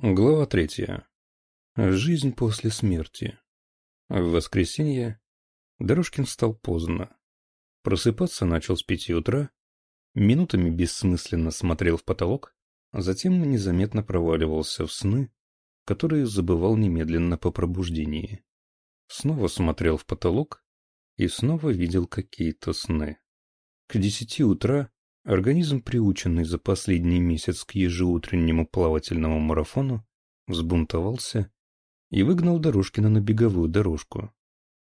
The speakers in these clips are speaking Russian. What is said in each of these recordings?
Глава третья. Жизнь после смерти. В воскресенье Дорожкин встал поздно. Просыпаться начал с пяти утра, минутами бессмысленно смотрел в потолок, а затем незаметно проваливался в сны, которые забывал немедленно по пробуждении. Снова смотрел в потолок и снова видел какие-то сны. К десяти утра Организм, приученный за последний месяц к ежеутреннему плавательному марафону, взбунтовался и выгнал Дорожкина на беговую дорожку.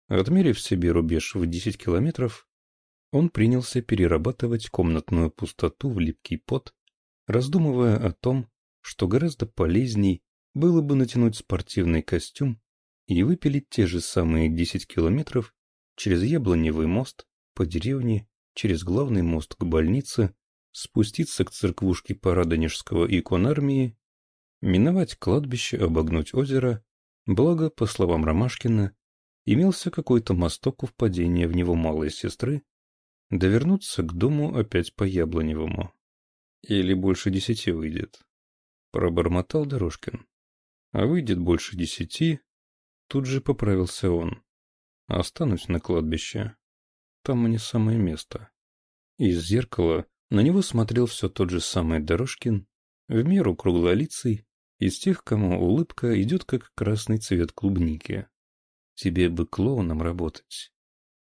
Отмерив себе рубеж в 10 километров, он принялся перерабатывать комнатную пустоту в липкий пот, раздумывая о том, что гораздо полезней было бы натянуть спортивный костюм и выпилить те же самые 10 километров через Яблоневый мост по деревне через главный мост к больнице, спуститься к церквушке Парадонежского иконармии, миновать кладбище, обогнуть озеро, благо, по словам Ромашкина, имелся какой-то мосток у впадения в него малой сестры, довернуться к дому опять по Яблоневому. Или больше десяти выйдет. Пробормотал Дорожкин. А выйдет больше десяти, тут же поправился он. Останусь на кладбище. Там мне самое место. Из зеркала на него смотрел все тот же самый Дорожкин, в меру круглолицый, из тех, кому улыбка идет как красный цвет клубники. Тебе бы клоуном работать,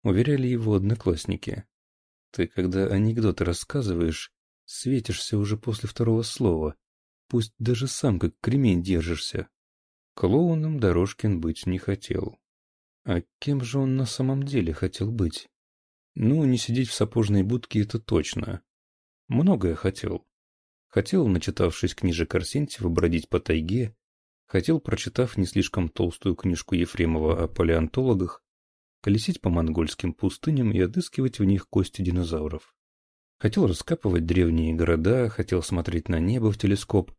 уверяли его одноклассники. Ты, когда анекдоты рассказываешь, светишься уже после второго слова, пусть даже сам как кремень держишься. Клоуном Дорожкин быть не хотел. А кем же он на самом деле хотел быть? Ну, не сидеть в сапожной будке — это точно. Многое хотел. Хотел, начитавшись книжек Арсентьева, бродить по тайге, хотел, прочитав не слишком толстую книжку Ефремова о палеонтологах, колесить по монгольским пустыням и отыскивать в них кости динозавров. Хотел раскапывать древние города, хотел смотреть на небо в телескоп,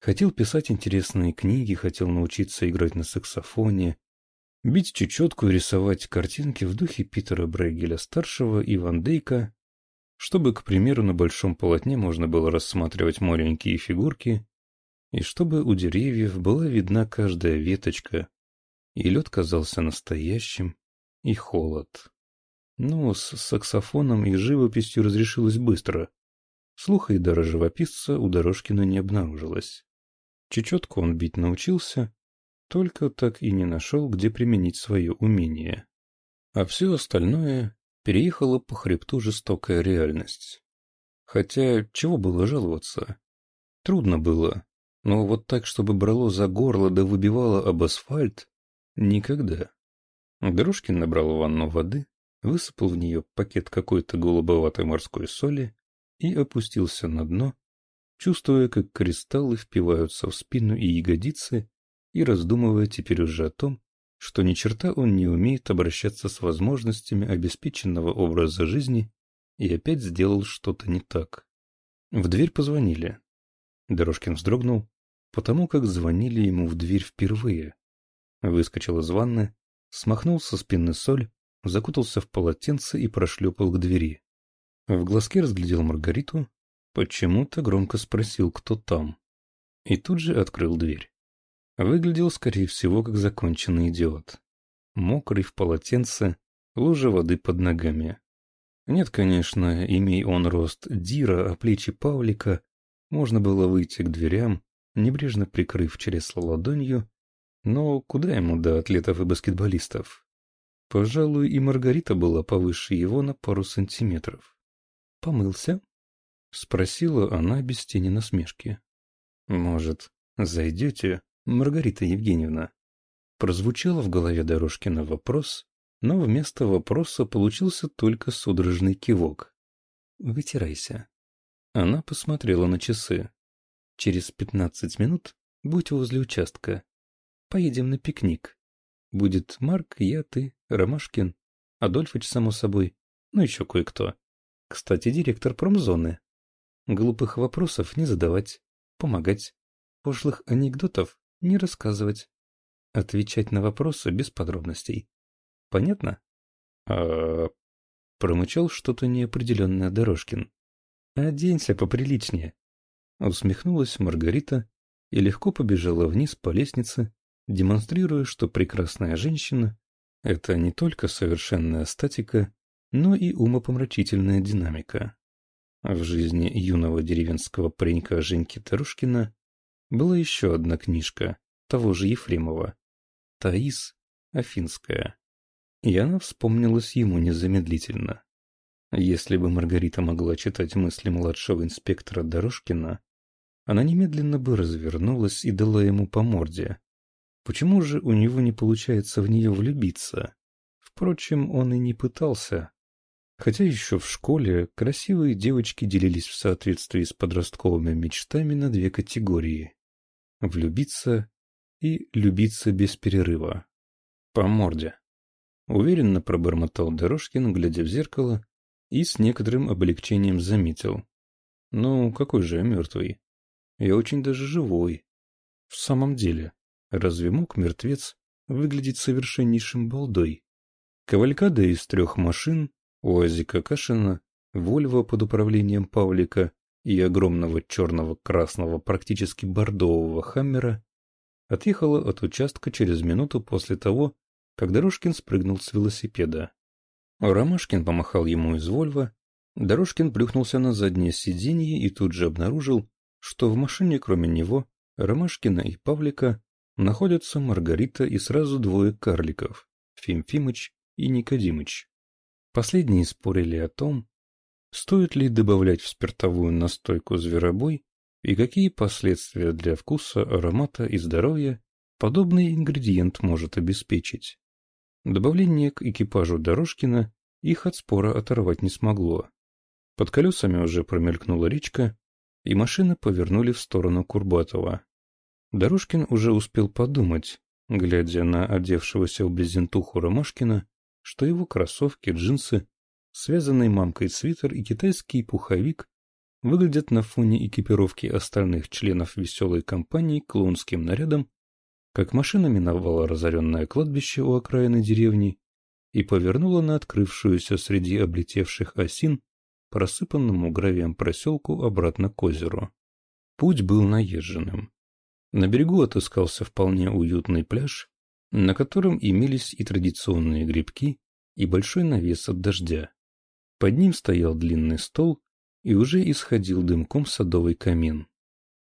хотел писать интересные книги, хотел научиться играть на саксофоне, бить чечетку и рисовать картинки в духе Питера Брейгеля-старшего и Ван Дейка, чтобы, к примеру, на большом полотне можно было рассматривать маленькие фигурки, и чтобы у деревьев была видна каждая веточка, и лед казался настоящим, и холод. Но с саксофоном и живописью разрешилось быстро. Слуха и дара живописца у Дорожкина не обнаружилось. Чечетку он бить научился, только так и не нашел, где применить свое умение. А все остальное переехала по хребту жестокая реальность. Хотя, чего было жаловаться? Трудно было, но вот так, чтобы брало за горло да выбивало об асфальт, никогда. Дорожкин набрал ванну воды, высыпал в нее пакет какой-то голубоватой морской соли и опустился на дно, чувствуя, как кристаллы впиваются в спину и ягодицы, и раздумывая теперь уже о том, что ни черта он не умеет обращаться с возможностями обеспеченного образа жизни и опять сделал что-то не так. В дверь позвонили. Дорожкин вздрогнул, потому как звонили ему в дверь впервые. Выскочил из ванны, смахнул со спины соль, закутался в полотенце и прошлепал к двери. В глазке разглядел Маргариту, почему-то громко спросил, кто там, и тут же открыл дверь. Выглядел, скорее всего, как законченный идиот. Мокрый в полотенце, лужа воды под ногами. Нет, конечно, имей он рост Дира, а плечи Павлика, можно было выйти к дверям, небрежно прикрыв чресло ладонью, но куда ему до атлетов и баскетболистов? Пожалуй, и Маргарита была повыше его на пару сантиметров. «Помылся?» — спросила она без тени насмешки. «Может, зайдете?» Маргарита Евгеньевна. Прозвучал в голове Дорожкина вопрос, но вместо вопроса получился только судорожный кивок. «Вытирайся». Она посмотрела на часы. «Через пятнадцать минут будь возле участка. Поедем на пикник. Будет Марк, я, ты, Ромашкин, Адольфыч, само собой, ну еще кое-кто. Кстати, директор промзоны. Глупых вопросов не задавать, помогать. Пошлых анекдотов не рассказывать. Отвечать на вопросы без подробностей. Понятно? А... Промычал что-то неопределенное Дорожкин. Оденься поприличнее. Усмехнулась Маргарита и легко побежала вниз по лестнице, демонстрируя, что прекрасная женщина — это не только совершенная статика, но и умопомрачительная динамика. В жизни юного деревенского паренька Женьки Тарушкина была еще одна книжка того же Ефремова «Таис Афинская», и она вспомнилась ему незамедлительно. Если бы Маргарита могла читать мысли младшего инспектора Дорожкина, она немедленно бы развернулась и дала ему по морде. Почему же у него не получается в нее влюбиться? Впрочем, он и не пытался. Хотя еще в школе красивые девочки делились в соответствии с подростковыми мечтами на две категории. Влюбиться и любиться без перерыва. По морде. Уверенно пробормотал Дорожкин, глядя в зеркало, и с некоторым облегчением заметил. «Ну, какой же я мертвый? Я очень даже живой. В самом деле, разве мог мертвец выглядеть совершеннейшим балдой? Кавалькада из трех машин, УАЗика Кашина, Вольво под управлением Павлика и огромного черного красного практически бордового Хаммера отъехала от участка через минуту после того, как Дорожкин спрыгнул с велосипеда. Ромашкин помахал ему из Вольва, Дорожкин плюхнулся на заднее сиденье и тут же обнаружил, что в машине кроме него, Ромашкина и Павлика, находятся Маргарита и сразу двое карликов — Фим Фимыч и Никодимыч. Последние спорили о том, стоит ли добавлять в спиртовую настойку зверобой и какие последствия для вкуса, аромата и здоровья подобный ингредиент может обеспечить. Добавление к экипажу Дорожкина их от спора оторвать не смогло. Под колесами уже промелькнула речка, и машины повернули в сторону Курбатова. Дорожкин уже успел подумать, глядя на одевшегося в брезентуху Ромашкина, что его кроссовки, джинсы, связанный мамкой свитер и китайский пуховик выглядят на фоне экипировки остальных членов веселой компании клоунским нарядом как машина миновала разоренное кладбище у окраины деревни и повернула на открывшуюся среди облетевших осин просыпанному гравием проселку обратно к озеру. Путь был наезженным. На берегу отыскался вполне уютный пляж, на котором имелись и традиционные грибки, и большой навес от дождя. Под ним стоял длинный стол, и уже исходил дымком садовый камин.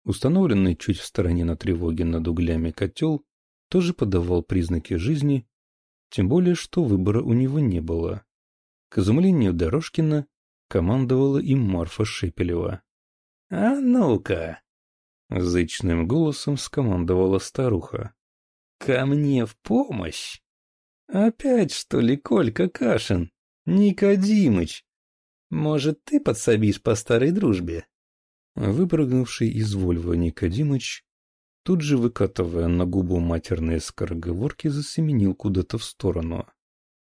Установленный чуть в стороне на тревоге над углями котел тоже подавал признаки жизни, тем более что выбора у него не было. К изумлению Дорожкина командовала им Марфа Шепелева. — А ну-ка! — зычным голосом скомандовала старуха. — Ко мне в помощь! Опять, что ли, Колька Кашин? Никодимыч! Может, ты подсобишь по старой дружбе? Выпрыгнувший из Вольва Никодимыч, тут же выкатывая на губу матерные скороговорки, засеменил куда-то в сторону.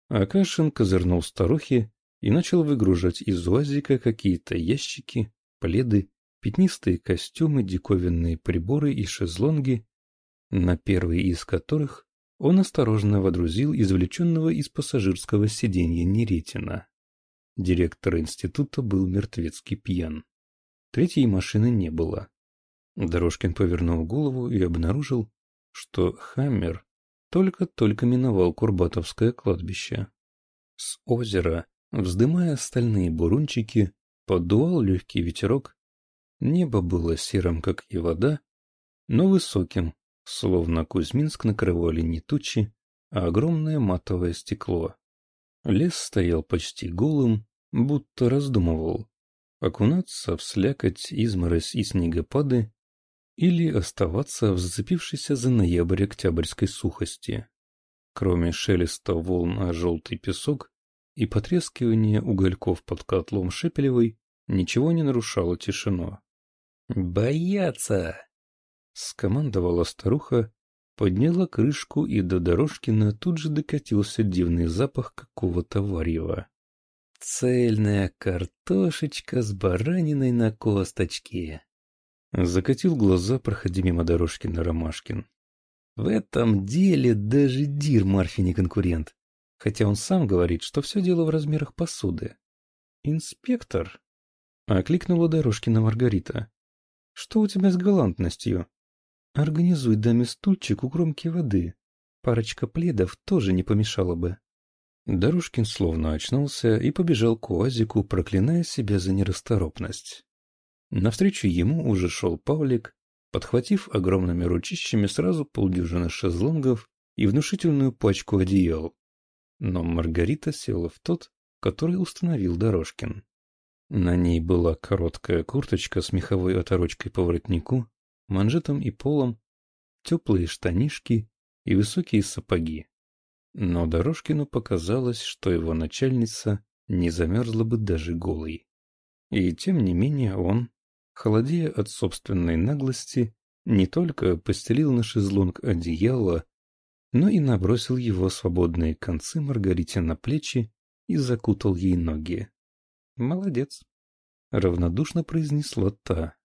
Акашин козырнул старухе и начал выгружать из УАЗика какие-то ящики, пледы, пятнистые костюмы, диковинные приборы и шезлонги, на первый из которых он осторожно водрузил извлеченного из пассажирского сиденья Неретина. Директор института был мертвецкий пьян. Третьей машины не было. Дорожкин повернул голову и обнаружил, что «Хаммер» только-только миновал Курбатовское кладбище. С озера, вздымая стальные бурунчики, подувал легкий ветерок. Небо было серым, как и вода, но высоким, словно Кузьминск накрывали не тучи, а огромное матовое стекло. Лес стоял почти голым, будто раздумывал, окунаться в слякоть, изморозь и снегопады или оставаться в зацепившейся за ноябрь октябрьской сухости. Кроме шелеста волн о желтый песок и потрескивания угольков под котлом Шепелевой, ничего не нарушало тишину. «Бояться!» — скомандовала старуха, подняла крышку, и до Дорожкина тут же докатился дивный запах какого-то варьего. Цельная картошечка с бараниной на косточке. Закатил глаза, проходя мимо дорожки на Ромашкин. В этом деле даже Дир Марфи не конкурент. Хотя он сам говорит, что все дело в размерах посуды. «Инспектор?» — окликнула Дорожкина Маргарита. «Что у тебя с галантностью? Организуй даме стульчик у кромки воды. Парочка пледов тоже не помешало бы. Дорожкин словно очнулся и побежал к УАЗику, проклиная себя за нерасторопность. Навстречу ему уже шел Павлик, подхватив огромными ручищами сразу полдюжины шезлонгов и внушительную пачку одеял. Но Маргарита села в тот, который установил Дорожкин. На ней была короткая курточка с меховой оторочкой по воротнику, манжетом и полом, теплые штанишки и высокие сапоги. Но Дорожкину показалось, что его начальница не замерзла бы даже голой. И тем не менее он, холодея от собственной наглости, не только постелил на шезлонг одеяло, но и набросил его свободные концы Маргарите на плечи и закутал ей ноги. «Молодец», — равнодушно произнесла та.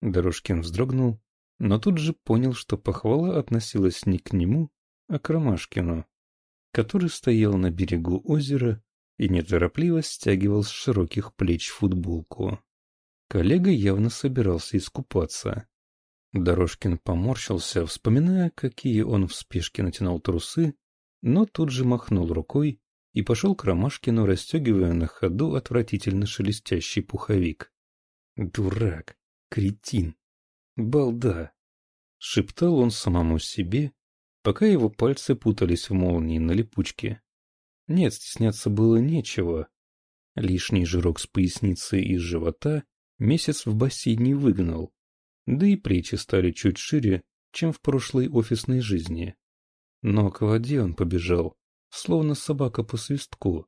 Дорожкин вздрогнул, но тут же понял, что похвала относилась не к нему, а к Ромашкину, который стоял на берегу озера и неторопливо стягивал с широких плеч футболку. Коллега явно собирался искупаться. Дорожкин поморщился, вспоминая, какие он в спешке натянул трусы, но тут же махнул рукой и пошел к Ромашкину, расстегивая на ходу отвратительно шелестящий пуховик. «Дурак! Кретин! Балда!» — шептал он самому себе, пока его пальцы путались в молнии на липучке. Нет, стесняться было нечего. Лишний жирок с поясницы и живота месяц в бассейне выгнал, да и плечи стали чуть шире, чем в прошлой офисной жизни. Но к воде он побежал, словно собака по свистку,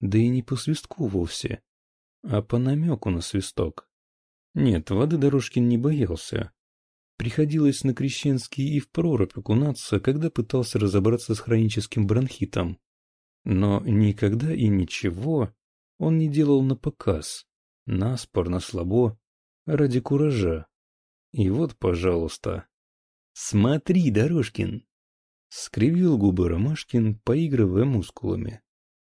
да и не по свистку вовсе, а по намеку на свисток. Нет, воды Дорожкин не боялся. Приходилось на Крещенский и в прорубь окунаться, когда пытался разобраться с хроническим бронхитом. Но никогда и ничего он не делал на показ, наспор, на слабо, ради куража. И вот, пожалуйста. Смотри, Дорожкин! Скривил губы Ромашкин, поигрывая мускулами.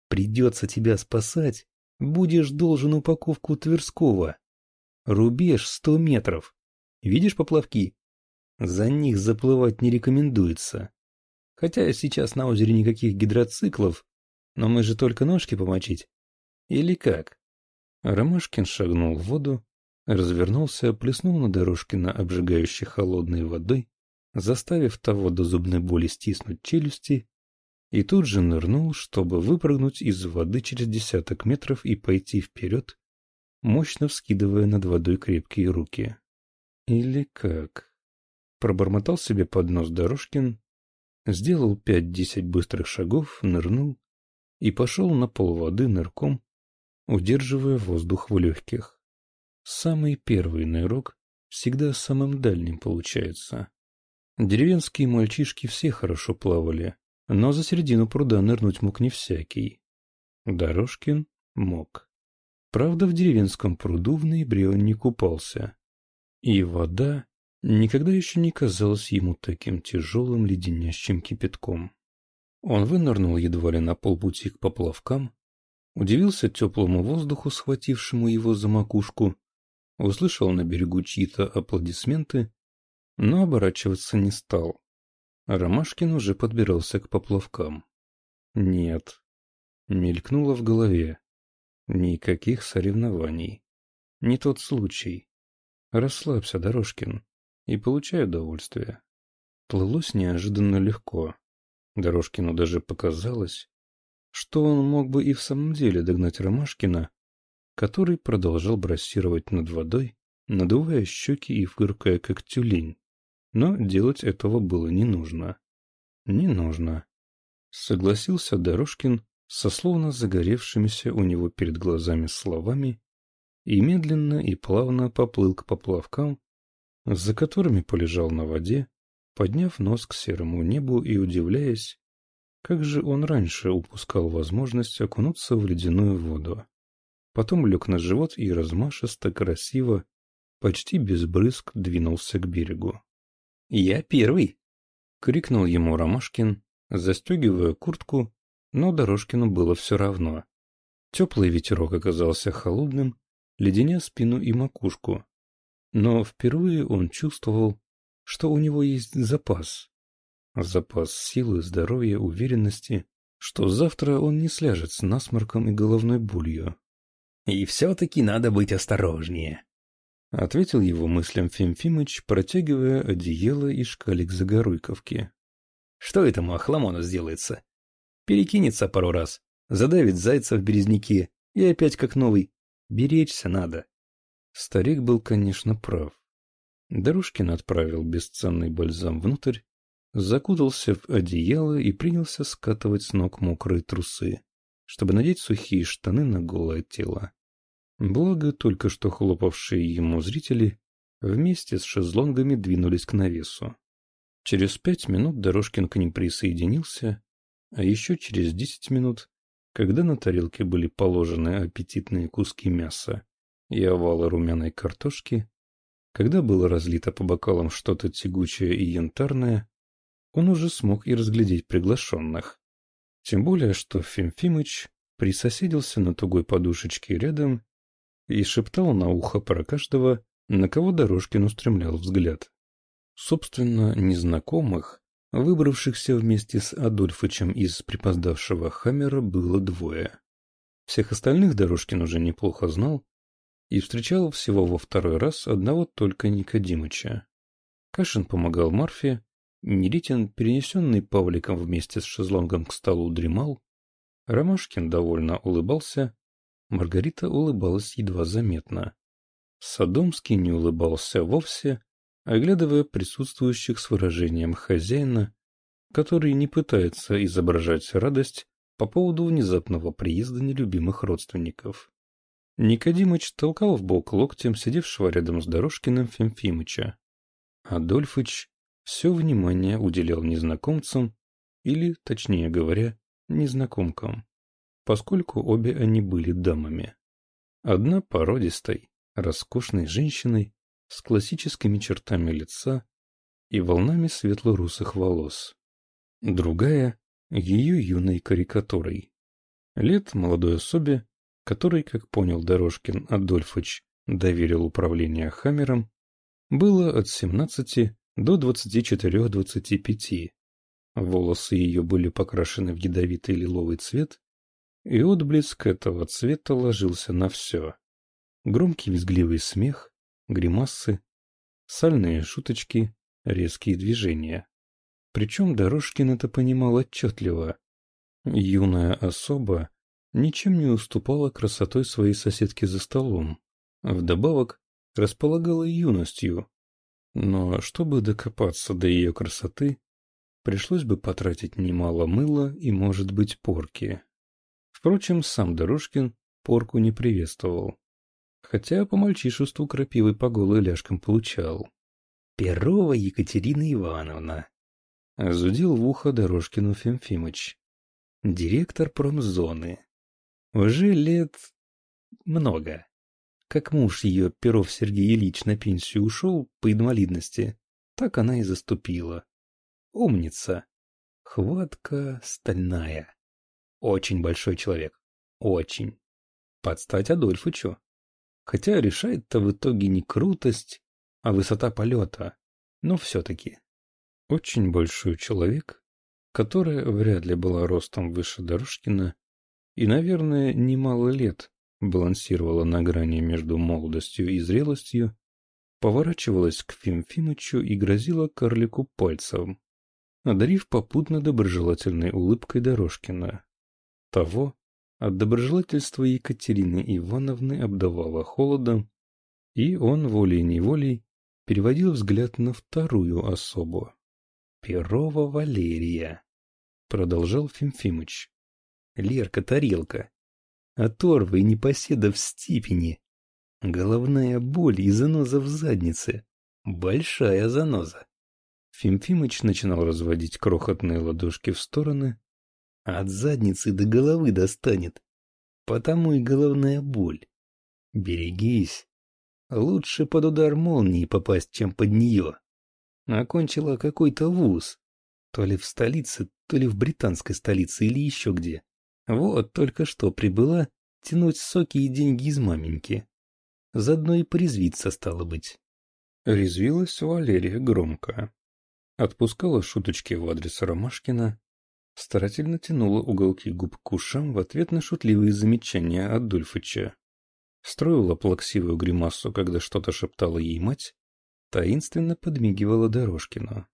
Придется тебя спасать, будешь должен упаковку Тверского. Рубеж сто метров. Видишь поплавки? За них заплывать не рекомендуется. Хотя сейчас на озере никаких гидроциклов, но мы же только ножки помочить. Или как? Ромашкин шагнул в воду, развернулся, плеснул на Дорожкина обжигающей холодной водой, заставив того до зубной боли стиснуть челюсти, и тут же нырнул, чтобы выпрыгнуть из воды через десяток метров и пойти вперед, мощно вскидывая над водой крепкие руки. Или как? Пробормотал себе под нос Дорожкин, сделал пять-десять быстрых шагов, нырнул и пошел на пол воды нырком, удерживая воздух в легких. Самый первый нырок всегда самым дальним получается. Деревенские мальчишки все хорошо плавали, но за середину пруда нырнуть мог не всякий. Дорожкин мог. Правда, в деревенском пруду в ноябре он не купался. И вода никогда еще не казалась ему таким тяжелым леденящим кипятком. Он вынырнул едва ли на полпути к поплавкам, удивился теплому воздуху, схватившему его за макушку, услышал на берегу чьи-то аплодисменты, но оборачиваться не стал. Ромашкин уже подбирался к поплавкам. Нет. Мелькнуло в голове. Никаких соревнований. Не тот случай. Расслабься, Дорожкин, и получай удовольствие. Плылось неожиданно легко. Дорожкину даже показалось, что он мог бы и в самом деле догнать Ромашкина, который продолжал брассировать над водой, надувая щеки и фыркая, как тюлень. Но делать этого было не нужно. Не нужно. Согласился Дорожкин со словно загоревшимися у него перед глазами словами и медленно и плавно поплыл к поплавкам, за которыми полежал на воде, подняв нос к серому небу и удивляясь, как же он раньше упускал возможность окунуться в ледяную воду. Потом лег на живот и размашисто, красиво, почти без брызг двинулся к берегу. «Я первый!» — крикнул ему Ромашкин, застегивая куртку, но Дорожкину было все равно. Теплый ветерок оказался холодным, леденя спину и макушку. Но впервые он чувствовал, что у него есть запас. Запас силы, здоровья, уверенности, что завтра он не сляжет с насморком и головной болью. «И все-таки надо быть осторожнее», — ответил его мыслям Фимфимыч, протягивая одеяло и шкалик загоруйковки. «Что этому охламону сделается? Перекинется пару раз, задавит зайца в березняке и опять как новый. Беречься надо». Старик был, конечно, прав. Дорожкин отправил бесценный бальзам внутрь, закутался в одеяло и принялся скатывать с ног мокрые трусы, чтобы надеть сухие штаны на голое тело. Благо, только что хлопавшие ему зрители вместе с шезлонгами двинулись к навесу. Через пять минут Дорожкин к ним присоединился, а еще через десять минут, когда на тарелке были положены аппетитные куски мяса и овалы румяной картошки, когда было разлито по бокалам что-то тягучее и янтарное, он уже смог и разглядеть приглашенных. Тем более, что Фимфимыч присоседился на тугой подушечке рядом и шептал на ухо про каждого, на кого Дорожкин устремлял взгляд. Собственно, незнакомых, выбравшихся вместе с Адольфычем из припоздавшего Хаммера, было двое. Всех остальных Дорожкин уже неплохо знал и встречал всего во второй раз одного только Никодимыча. Кашин помогал Марфе, Неритин, перенесенный Павликом вместе с шезлонгом к столу, дремал, Ромашкин довольно улыбался, Маргарита улыбалась едва заметно. Садомский не улыбался вовсе, оглядывая присутствующих с выражением хозяина, который не пытается изображать радость по поводу внезапного приезда нелюбимых родственников. Никодимыч толкал в бок локтем сидевшего рядом с Дорожкиным Фимфимыча. Адольфыч все внимание уделял незнакомцам, или, точнее говоря, незнакомкам поскольку обе они были дамами. Одна породистой, роскошной женщиной с классическими чертами лица и волнами светло-русых волос. Другая — ее юной карикатурой. Лет молодой особе, которой, как понял Дорожкин Адольфович, доверил управление Хаммером, было от 17 до 24-25. Волосы ее были покрашены в ядовитый лиловый цвет, и отблеск этого цвета ложился на все. Громкий визгливый смех, гримасы, сальные шуточки, резкие движения. Причем Дорожкин это понимал отчетливо. Юная особа ничем не уступала красотой своей соседки за столом. Вдобавок располагала юностью. Но чтобы докопаться до ее красоты, пришлось бы потратить немало мыла и, может быть, порки. Впрочем, сам Дорожкин порку не приветствовал. Хотя по мальчишеству крапивы по голой ляжкам получал. «Перова Екатерина Ивановна», — зудил в ухо Дорожкину Фимфимыч. «Директор промзоны. Уже лет много. Как муж ее, Перов Сергей Ильич, на пенсию ушел по инвалидности, так она и заступила. Умница. Хватка стальная. Очень большой человек. Очень. Подстать Адольфычу. Хотя решает-то в итоге не крутость, а высота полета. Но все-таки. Очень большой человек, которая вряд ли была ростом выше Дорожкина и, наверное, немало лет балансировала на грани между молодостью и зрелостью, поворачивалась к Фимфимычу и грозила карлику пальцем, одарив попутно доброжелательной улыбкой Дорожкина. Того от доброжелательства Екатерины Ивановны обдавало холодом, и он волей-неволей переводил взгляд на вторую особу. «Перова Валерия», — продолжал Фимфимыч. «Лерка-тарелка, оторва и непоседа в степени, головная боль и заноза в заднице, большая заноза». Фимфимыч начинал разводить крохотные ладошки в стороны, от задницы до головы достанет. Потому и головная боль. Берегись. Лучше под удар молнии попасть, чем под нее. Окончила какой-то вуз. То ли в столице, то ли в британской столице или еще где. Вот только что прибыла тянуть соки и деньги из маменьки. Заодно и порезвиться стало быть. Резвилась Валерия громко. Отпускала шуточки в адрес Ромашкина, старательно тянула уголки губ к ушам в ответ на шутливые замечания Адольфыча. Строила плаксивую гримасу, когда что-то шептала ей мать, таинственно подмигивала Дорожкину.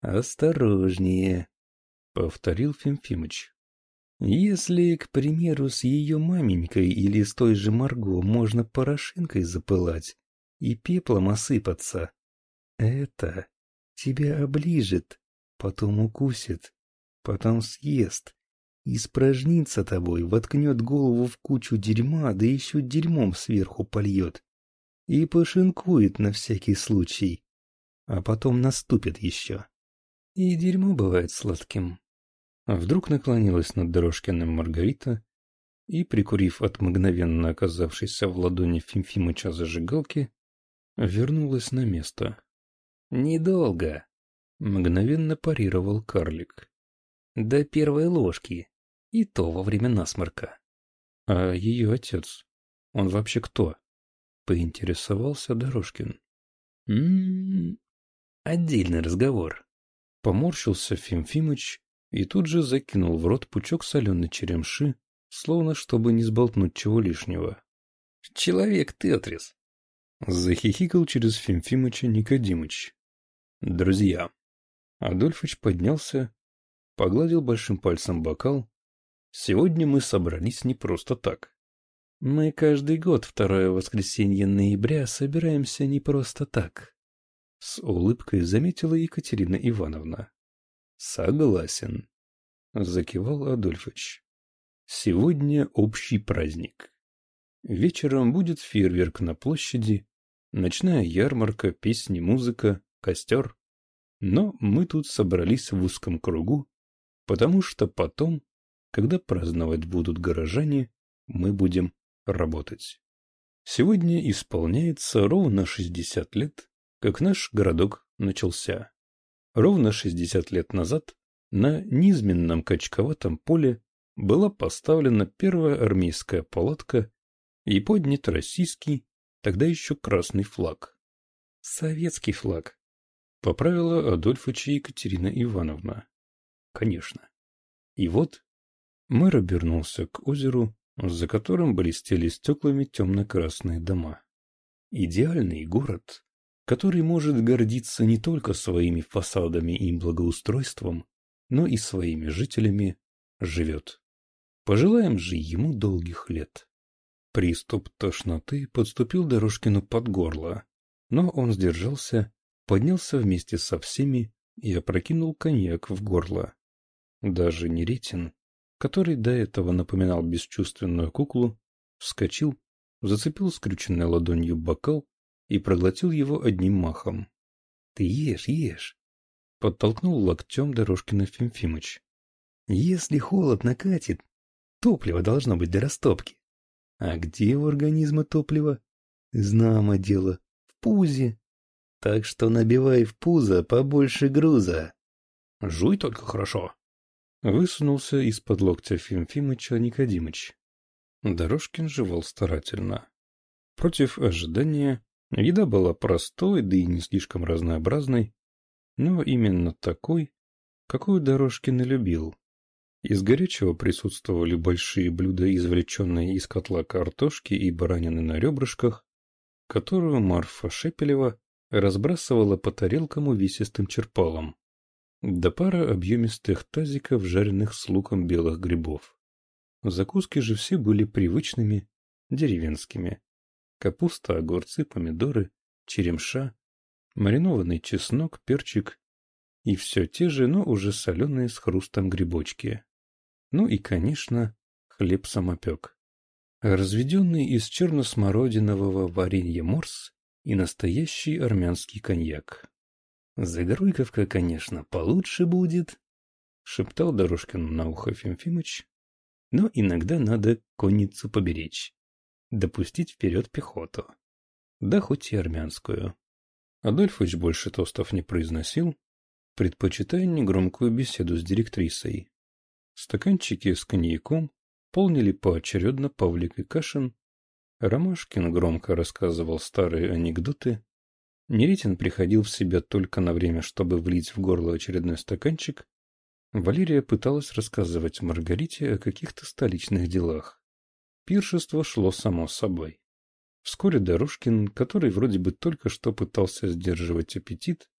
«Осторожнее», — повторил Фимфимыч. «Если, к примеру, с ее маменькой или с той же Марго можно порошинкой запылать и пеплом осыпаться, это тебя оближет, потом укусит, потом съест, испражнится тобой, воткнет голову в кучу дерьма, да еще дерьмом сверху польет и пошинкует на всякий случай, а потом наступит еще. И дерьмо бывает сладким. Вдруг наклонилась над Дорожкиным Маргарита и, прикурив от мгновенно оказавшейся в ладони Фимфимыча зажигалки, вернулась на место. «Недолго», — мгновенно парировал карлик. «До первой ложки, и то во время насморка». «А ее отец? Он вообще кто?» — поинтересовался Дорожкин. «М-м-м, отдельный разговор». Поморщился Фимфимыч и тут же закинул в рот пучок соленой черемши, словно чтобы не сболтнуть чего лишнего. «Человек Тетрис!» Захихикал через Фимфимыча Никодимыч. «Друзья!» Адольфыч поднялся, погладил большим пальцем бокал. «Сегодня мы собрались не просто так. Мы каждый год второе воскресенье ноября собираемся не просто так. С улыбкой заметила Екатерина Ивановна. Согласен. Закивал Адольфович. Сегодня общий праздник. Вечером будет фейерверк на площади, ночная ярмарка, песни, музыка, костер. Но мы тут собрались в узком кругу, потому что потом, когда праздновать будут горожане, мы будем работать. Сегодня исполняется ровно 60 лет как наш городок начался. Ровно 60 лет назад на низменном качковатом поле была поставлена первая армейская палатка и поднят российский, тогда еще красный флаг. Советский флаг. Поправила Адольфыча Екатерина Ивановна. Конечно. И вот мэр обернулся к озеру, за которым блестели стеклами темно-красные дома. Идеальный город, который может гордиться не только своими фасадами и благоустройством, но и своими жителями, живет. Пожелаем же ему долгих лет. Приступ тошноты подступил Дорожкину под горло, но он сдержался, поднялся вместе со всеми и опрокинул коньяк в горло. Даже Неретин, который до этого напоминал бесчувственную куклу, вскочил, зацепил скрюченной ладонью бокал и проглотил его одним махом. — Ты ешь, ешь! — подтолкнул локтем Дорожкина Фимфимыч. — Если холод накатит, топливо должно быть для растопки. А где у организма топливо? Знамо дело, в пузе. Так что набивай в пузо побольше груза. — Жуй только хорошо. Высунулся из-под локтя Фимфимыча Никодимыч. Дорожкин жевал старательно. Против ожидания Еда была простой, да и не слишком разнообразной, но именно такой, какую Дорожкин и любил. Из горячего присутствовали большие блюда, извлеченные из котла картошки и баранины на ребрышках, которую Марфа Шепелева разбрасывала по тарелкам увесистым черпалом, да пара объемистых тазиков, жареных с луком белых грибов. Закуски же все были привычными, деревенскими. Капуста, огурцы, помидоры, черемша, маринованный чеснок, перчик и все те же, но уже соленые с хрустом грибочки. Ну и, конечно, хлеб-самопек. Разведенный из черносмородинового варенья морс и настоящий армянский коньяк. Загоруйковка, конечно, получше будет, — шептал Дорожкин на ухо Фимфимыч, — но иногда надо конницу поберечь допустить вперед пехоту. Да хоть и армянскую. Адольфович больше тостов не произносил, предпочитая негромкую беседу с директрисой. Стаканчики с коньяком полнили поочередно Павлик и Кашин. Ромашкин громко рассказывал старые анекдоты. Неретин приходил в себя только на время, чтобы влить в горло очередной стаканчик, Валерия пыталась рассказывать Маргарите о каких-то столичных делах. Пиршество шло само собой. Вскоре Дорожкин, который вроде бы только что пытался сдерживать аппетит,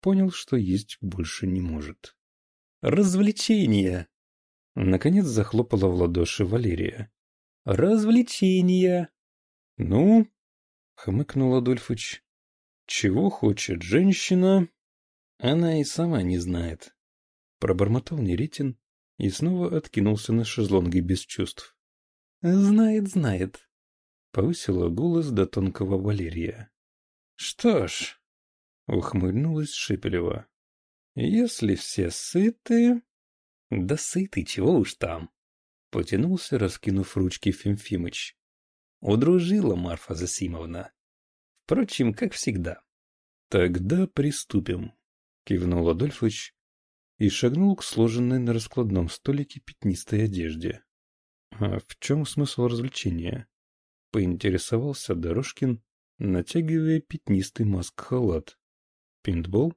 понял, что есть больше не может. «Развлечения!» Наконец захлопала в ладоши Валерия. «Развлечения!» «Ну?» — хмыкнул Адольфыч. «Чего хочет женщина?» Она и сама не знает. Пробормотал Неретин и снова откинулся на шезлонги без чувств. «Знает, знает», — повысила голос до тонкого Валерия. «Что ж», — ухмыльнулась Шепелева, — «если все сыты...» «Да сыты, чего уж там», — потянулся, раскинув ручки Фимфимыч. Удружила Марфа Засимовна. Впрочем, как всегда. «Тогда приступим», — кивнул Адольфович и шагнул к сложенной на раскладном столике пятнистой одежде. «А в чем смысл развлечения?» — поинтересовался Дорожкин, натягивая пятнистый маск-халат. «Пинтбол?»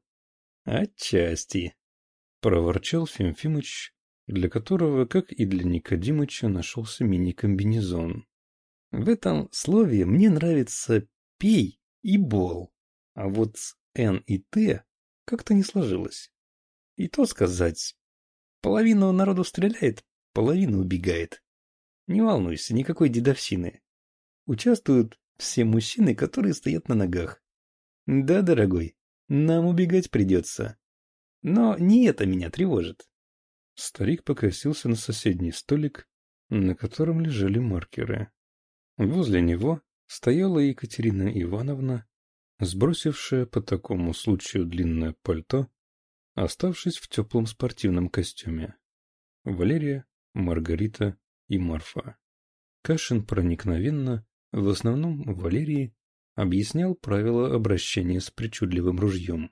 «Отчасти», — проворчал Фимфимыч, для которого, как и для Никодимыча, нашелся мини-комбинезон. «В этом слове мне нравится «пей» и «бол», а вот с «н» и «т» как-то не сложилось. И то сказать, половина народу стреляет, половина убегает. Не волнуйся, никакой дедовщины. Участвуют все мужчины, которые стоят на ногах. Да, дорогой, нам убегать придется. Но не это меня тревожит. Старик покосился на соседний столик, на котором лежали маркеры. Возле него стояла Екатерина Ивановна, сбросившая по такому случаю длинное пальто оставшись в теплом спортивном костюме. Валерия, Маргарита и Марфа. Кашин проникновенно, в основном Валерии, объяснял правила обращения с причудливым ружьем.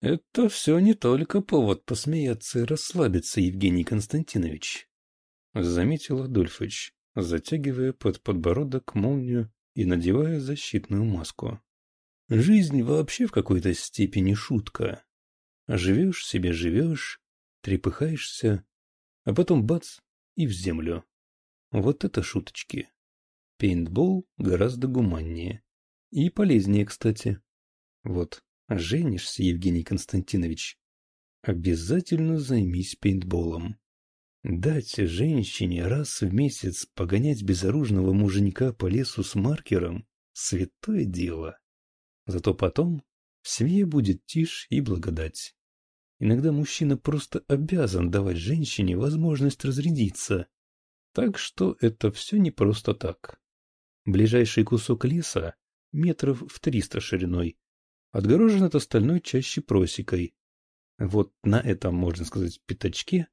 «Это все не только повод посмеяться и расслабиться, Евгений Константинович», — заметил Адольфович, затягивая под подбородок молнию и надевая защитную маску. «Жизнь вообще в какой-то степени шутка. Живешь себе живешь, трепыхаешься, а потом бац и в землю. Вот это шуточки. Пейнтбол гораздо гуманнее. И полезнее, кстати. Вот, женишься, Евгений Константинович, обязательно займись пейнтболом. Дать женщине раз в месяц погонять безоружного муженька по лесу с маркером — святое дело. Зато потом в семье будет тишь и благодать. Иногда мужчина просто обязан давать женщине возможность разрядиться. Так что это все не просто так. Ближайший кусок леса, метров в триста шириной, отгорожен от остальной чаще просекой. Вот на этом, можно сказать, пятачке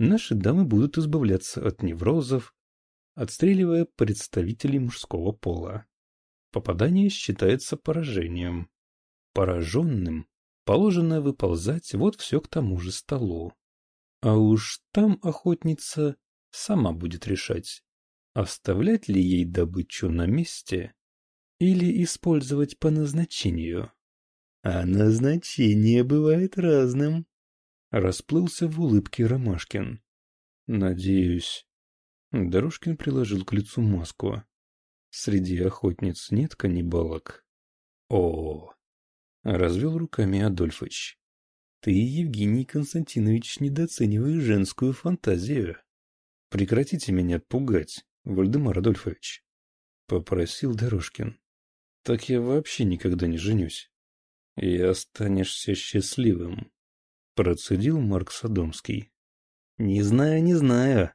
наши дамы будут избавляться от неврозов, отстреливая представителей мужского пола. Попадание считается поражением. Пораженным положено выползать вот все к тому же столу. А уж там охотница сама будет решать, оставлять ли ей добычу на месте или использовать по назначению. А назначение бывает разным. Расплылся в улыбке Ромашкин. Надеюсь. Дорожкин приложил к лицу маску. Среди охотниц нет каннибалок. О, Развел руками Адольфович. Ты, Евгений Константинович, недооцениваешь женскую фантазию. Прекратите меня пугать, Вальдемар Адольфович. Попросил Дорожкин. Так я вообще никогда не женюсь. И останешься счастливым. Процедил Марк Садомский. Не знаю, не знаю.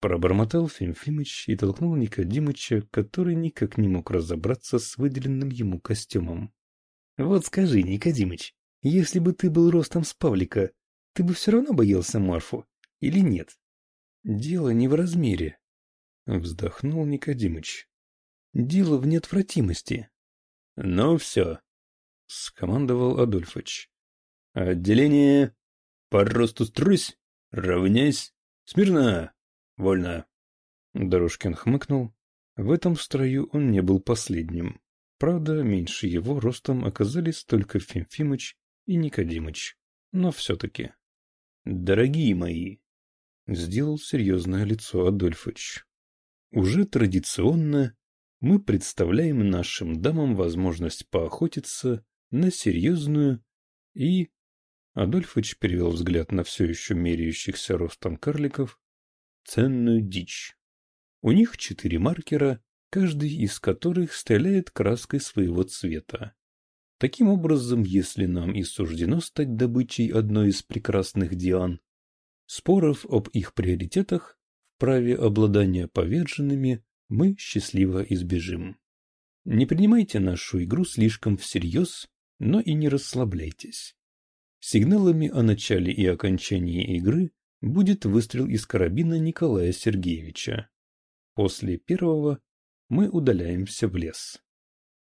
Пробормотал Фимфимыч и толкнул Никодимыча, который никак не мог разобраться с выделенным ему костюмом. Вот скажи, Никодимыч, если бы ты был ростом с Павлика, ты бы все равно боялся Марфу или нет? Дело не в размере, вздохнул Никодимыч. Дело в неотвратимости. Ну все, скомандовал Адольфович. Отделение по росту струсь, равняйсь, смирно, вольно. Дорожкин хмыкнул. В этом строю он не был последним. Правда, меньше его ростом оказались только Фимфимыч и Никодимыч. Но все-таки. «Дорогие мои!» — сделал серьезное лицо Адольфыч. «Уже традиционно мы представляем нашим дамам возможность поохотиться на серьезную и...» Адольфыч перевел взгляд на все еще меряющихся ростом карликов. «Ценную дичь. У них четыре маркера, каждый из которых стреляет краской своего цвета. Таким образом, если нам и суждено стать добычей одной из прекрасных Диан, споров об их приоритетах в праве обладания поверженными мы счастливо избежим. Не принимайте нашу игру слишком всерьез, но и не расслабляйтесь. Сигналами о начале и окончании игры будет выстрел из карабина Николая Сергеевича. После первого мы удаляемся в лес.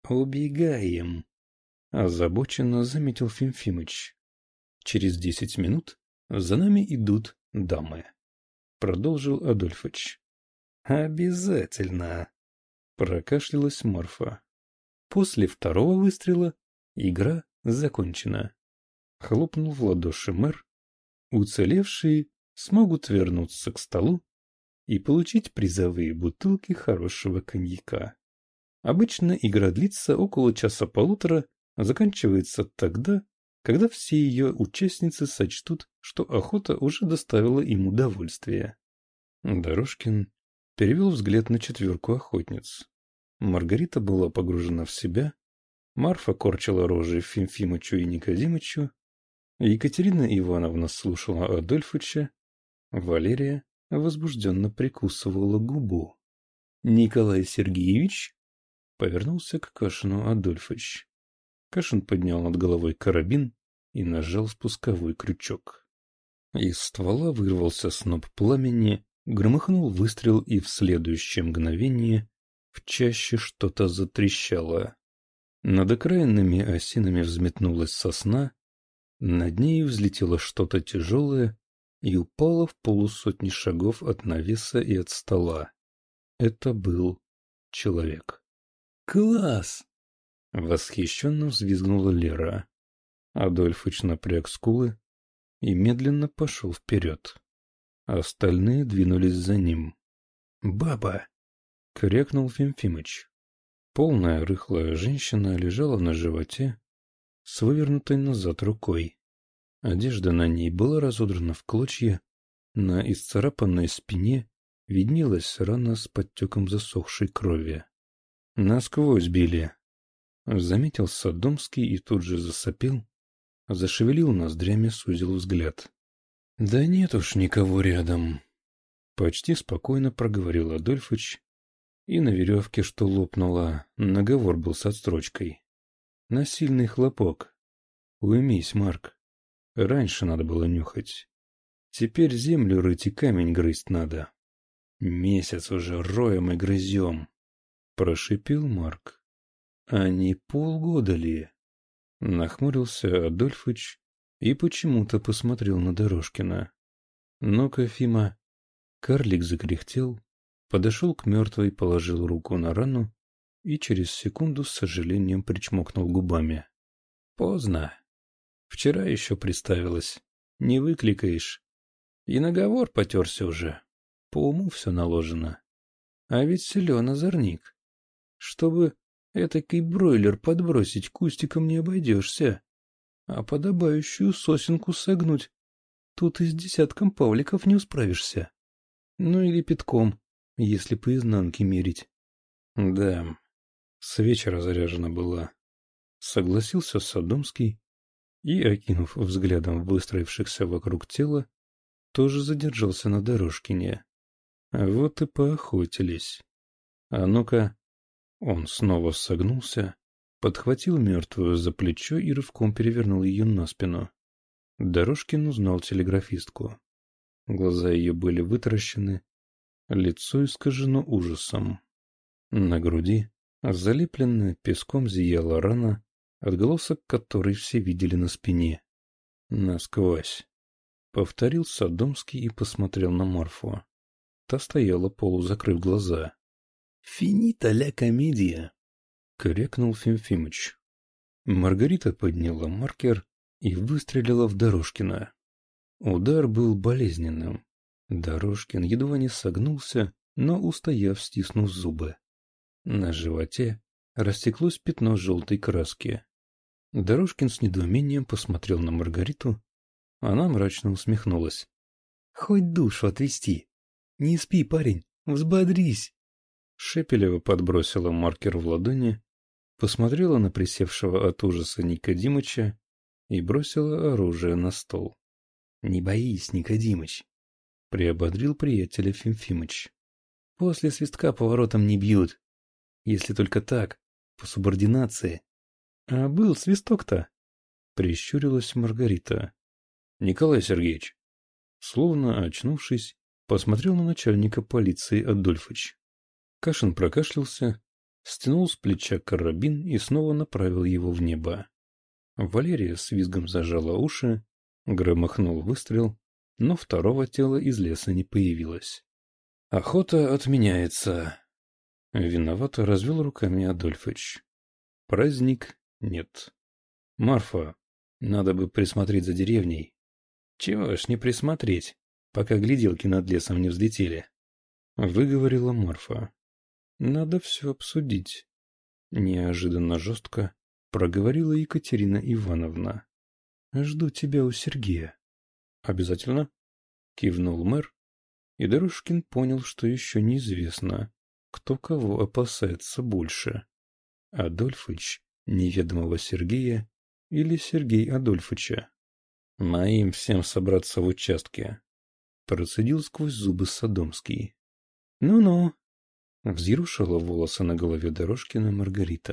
«Убегаем», — озабоченно заметил Фимфимыч. «Через десять минут за нами идут дамы», — продолжил Адольфыч. «Обязательно», — прокашлялась Марфа. После второго выстрела игра закончена. Хлопнул в ладоши мэр. Уцелевшие смогут вернуться к столу и получить призовые бутылки хорошего коньяка. Обычно игра длится около часа-полутора, заканчивается тогда, когда все ее участницы сочтут, что охота уже доставила им удовольствие. Дорожкин перевел взгляд на четверку охотниц. Маргарита была погружена в себя, Марфа корчила рожи Фимфимычу и Никодимычу, Екатерина Ивановна слушала Адольфыча, Валерия возбужденно прикусывала губу. «Николай Сергеевич?» — повернулся к Кашину Адольфович. Кашин поднял над головой карабин и нажал спусковой крючок. Из ствола вырвался сноп пламени, громыхнул выстрел, и в следующее мгновение в чаще что-то затрещало. Над окраинными осинами взметнулась сосна, над ней взлетело что-то тяжелое и упала в полусотни шагов от навеса и от стола. Это был человек. «Класс!» — восхищенно взвизгнула Лера. Адольфыч напряг скулы и медленно пошел вперед. Остальные двинулись за ним. «Баба!» — крякнул Фимфимыч. Полная рыхлая женщина лежала на животе с вывернутой назад рукой. Одежда на ней была разодрана в клочья, на исцарапанной спине виднелась рана с подтеком засохшей крови. «Насквозь били», — заметил Садомский и тут же засопел, зашевелил ноздрями, сузил взгляд. «Да нет уж никого рядом», — почти спокойно проговорил Адольфыч, и на веревке, что лопнула, наговор был с отстрочкой. «Насильный хлопок. Уймись, Марк». Раньше надо было нюхать. Теперь землю рыть и камень грызть надо. Месяц уже роем и грызем. Прошипел Марк. А не полгода ли? Нахмурился Адольфыч и почему-то посмотрел на Дорожкина. Ну-ка, Фима. Карлик закряхтел, подошел к мертвой, положил руку на рану и через секунду с сожалением причмокнул губами. Поздно. Вчера еще приставилась. Не выкликаешь. И наговор потерся уже. По уму все наложено. А ведь силен озорник. Чтобы этакий бройлер подбросить, кустиком не обойдешься. А подобающую сосенку согнуть. Тут и с десятком павликов не усправишься. Ну или пятком, если по изнанке мерить. Да, с вечера заряжена была. Согласился Садомский и, окинув взглядом выстроившихся вокруг тела, тоже задержался на Дорожкине. Вот и поохотились. А ну-ка... Он снова согнулся, подхватил мертвую за плечо и рывком перевернул ее на спину. Дорожкин узнал телеграфистку. Глаза ее были вытаращены, лицо искажено ужасом. На груди, залепленная песком, зияла рана, отголосок которой все видели на спине. Насквозь. Повторил Садомский и посмотрел на Марфу. Та стояла полузакрыв глаза. «Финита ля комедия!» — крякнул Фимфимыч. Маргарита подняла маркер и выстрелила в Дорожкина. Удар был болезненным. Дорожкин едва не согнулся, но, устояв, стиснул зубы. На животе растеклось пятно желтой краски. Дорожкин с недоумением посмотрел на Маргариту. Она мрачно усмехнулась. — Хоть душу отвести. Не спи, парень, взбодрись. Шепелева подбросила маркер в ладони, посмотрела на присевшего от ужаса Никодимыча и бросила оружие на стол. — Не боись, Никодимыч, — приободрил приятеля Фимфимыч. — После свистка поворотом не бьют. Если только так, по субординации. — А был свисток-то? — прищурилась Маргарита. — Николай Сергеевич, словно очнувшись, посмотрел на начальника полиции Адольфович. Кашин прокашлялся, стянул с плеча карабин и снова направил его в небо. Валерия с визгом зажала уши, громыхнул выстрел, но второго тела из леса не появилось. «Охота отменяется», — виновато развел руками Адольфыч. «Праздник нет. Марфа, надо бы присмотреть за деревней». «Чего ж не присмотреть, пока гляделки над лесом не взлетели?» — выговорила Марфа. «Надо все обсудить», — неожиданно жестко проговорила Екатерина Ивановна. «Жду тебя у Сергея». «Обязательно?» — кивнул мэр, и Дорожкин понял, что еще неизвестно, кто кого опасается больше. Адольфыч, неведомого Сергея, или Сергей Адольфыча. «Моим всем собраться в участке», — процедил сквозь зубы Содомский. «Ну-ну», — взъерушила волосы на голове Дорожкина Маргарита.